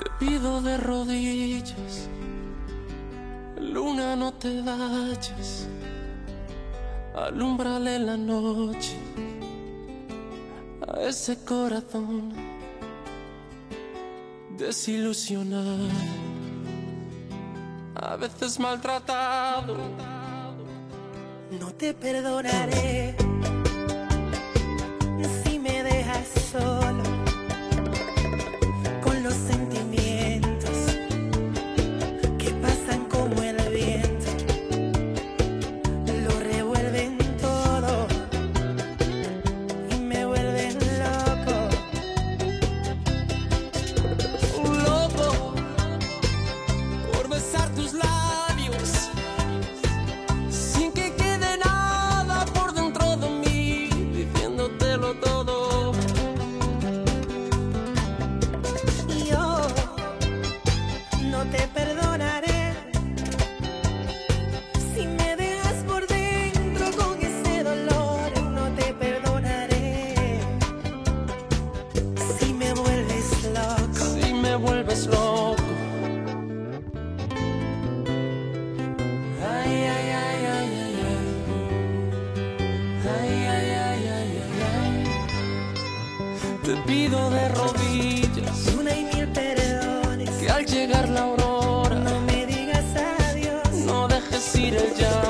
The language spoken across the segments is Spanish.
Te pido de rodillas, luna no te vayas, alumbrale la noche a ese corazón desilusionado, a veces maltratado. No te perdonaré. no te perdonaré. Si me dejas por dentro con ese dolor, no te perdonaré. Si me vuelves loco, si me vuelves loco. Ay, ay, ay, ay, ay. Ay, ay, ay, ay, ay. Te pido de rodillas beetle jump.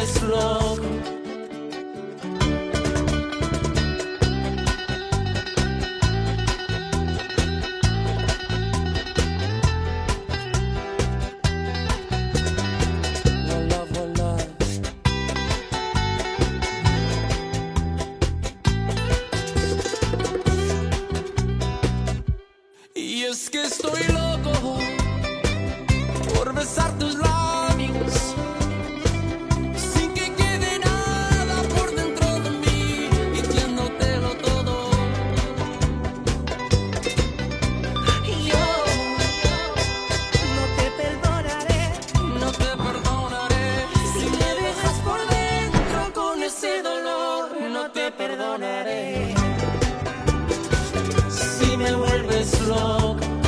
this love. Y es que estoy loco no te perdonaré si me vuelves loco.